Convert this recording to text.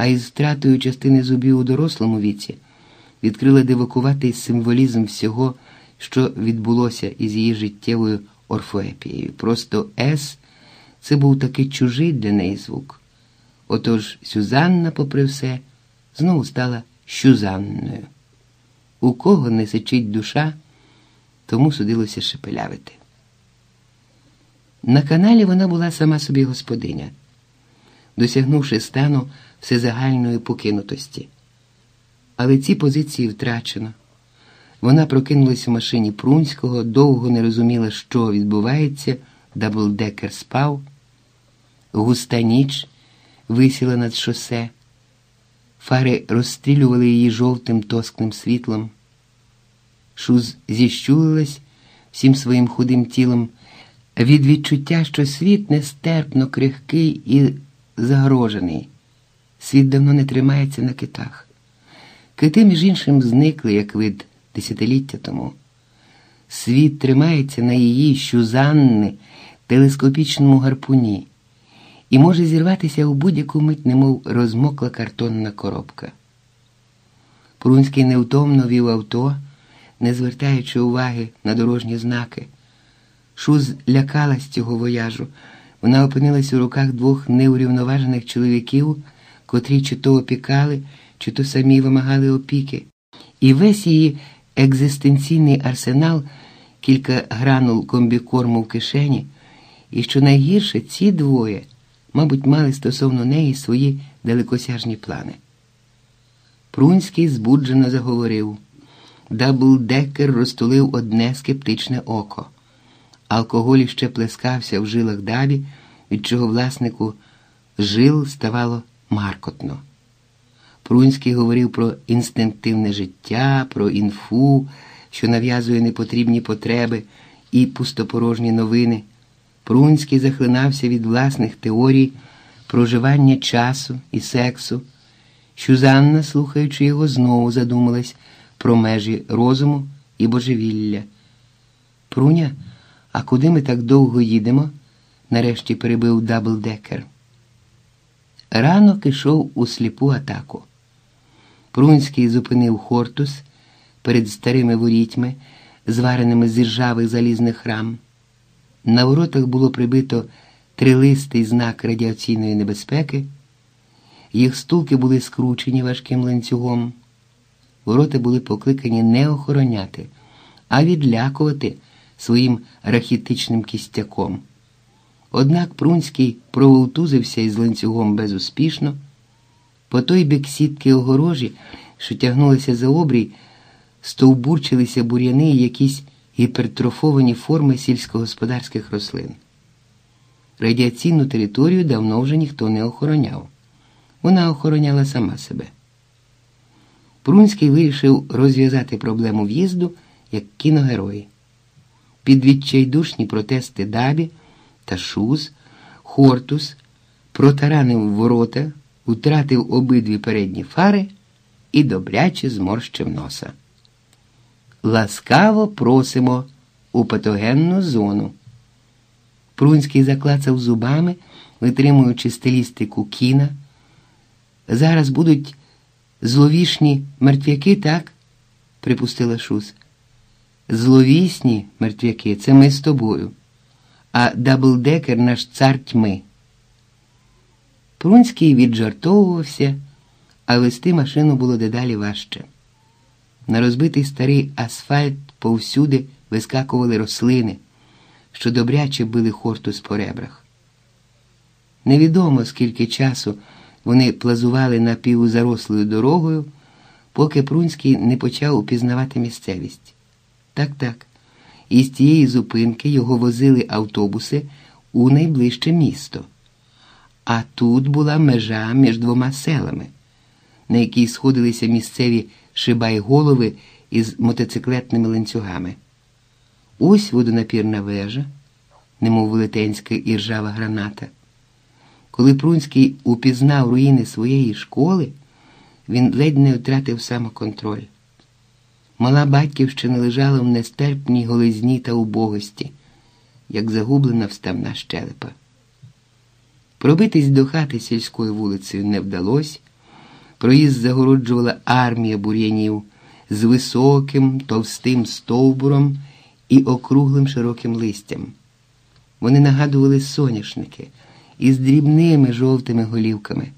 а із втратою частини зубів у дорослому віці відкрила дивакуватий символізм всього, що відбулося із її життєвою орфоепією. Просто С це був такий чужий для неї звук. Отож Сюзанна, попри все, знову стала Щузанною. У кого не сичить душа, тому судилося шепелявити. На каналі вона була сама собі господиня, досягнувши стану всезагальної покинутості. Але ці позиції втрачено. Вона прокинулась у машині Прунського, довго не розуміла, що відбувається, Даблдекер спав. Густа ніч висіла над шосе, фари розстрілювали її жовтим тоскним світлом. Шуз зіщулилась всім своїм худим тілом від відчуття, що світ нестерпно крихкий і загрожений. Світ давно не тримається на китах. Кити, між іншим, зникли, як вид десятиліття тому. Світ тримається на її щузанни телескопічному гарпуні і може зірватися у будь-яку мить, немов розмокла картонна коробка. Прунський невтомно вів авто, не звертаючи уваги на дорожні знаки. Шуз лякалась цього вояжу. Вона опинилась у руках двох неурівноважених чоловіків, котрі чи то опікали, чи то самі вимагали опіки, і весь її екзистенційний арсенал, кілька гранул комбікорму в кишені, і що найгірше, ці двоє, мабуть, мали стосовно неї свої далекосяжні плани. Прунський збуджено заговорив. Даблдекер розтулив одне скептичне око. Алкоголь ще плескався в жилах дабі, від чого власнику жил ставало маркотно. Прунський говорив про інстинктивне життя, про інфу, що нав'язує непотрібні потреби і пустопорожні новини. Прунський захлинався від власних теорій проживання часу і сексу. Щузанна, слухаючи його, знову задумалась про межі розуму і божевілля. Пруня, а куди ми так довго їдемо? нарешті перебив Даблдекер. Ранок ішов у сліпу атаку. Прунський зупинив Хортус перед старими ворітьми, звареними з іржавих залізних рам. На воротах було прибито трилистий знак радіаційної небезпеки, їх стулки були скручені важким ланцюгом. Ворота були покликані не охороняти, а відлякувати своїм рахітичним кістяком. Однак Прунський прововтузився із ланцюгом безуспішно. По той бік сітки огорожі, що тягнулися за обрій, стовбурчилися бур'яни і якісь гіпертрофовані форми сільськогосподарських рослин. Радіаційну територію давно вже ніхто не охороняв. Вона охороняла сама себе. Прунський вирішив розв'язати проблему в'їзду як кіногерой. Під відчайдушні протести Дабі та Шуз, Хортус протаранив ворота, втратив обидві передні фари і добряче зморщив носа. Ласкаво просимо у патогенну зону. Прунський заклацав зубами, витримуючи стилістику кіна. Зараз будуть зловішні мертвяки, так? припустила Шус. Зловісні мертвяки це ми з тобою, а Даблдекер наш цар тьми. Прунський віджартовувався, а вести машину було дедалі важче. На розбитий старий асфальт повсюди вискакували рослини, що добряче били Хортус по ребрах. Невідомо, скільки часу вони плазували напівзарослою дорогою, поки Прунський не почав упізнавати місцевість. Так, так. І з тієї зупинки його возили автобуси у найближче місто. А тут була межа між двома селами, на якій сходилися місцеві шибайголови із мотоциклетними ланцюгами. Ось водонапірна вежа, немов велетенська іржава граната. Коли Прунський упізнав руїни своєї школи, він ледь не втратив самоконтроль. Мала батьківщина лежала в нестерпній голизні та убогості, як загублена вставна щелепа. Пробитись до хати сільською вулицею не вдалося. Проїзд загороджувала армія бур'янів з високим, товстим стовбуром і округлим широким листям. Вони нагадували соняшники із дрібними жовтими голівками.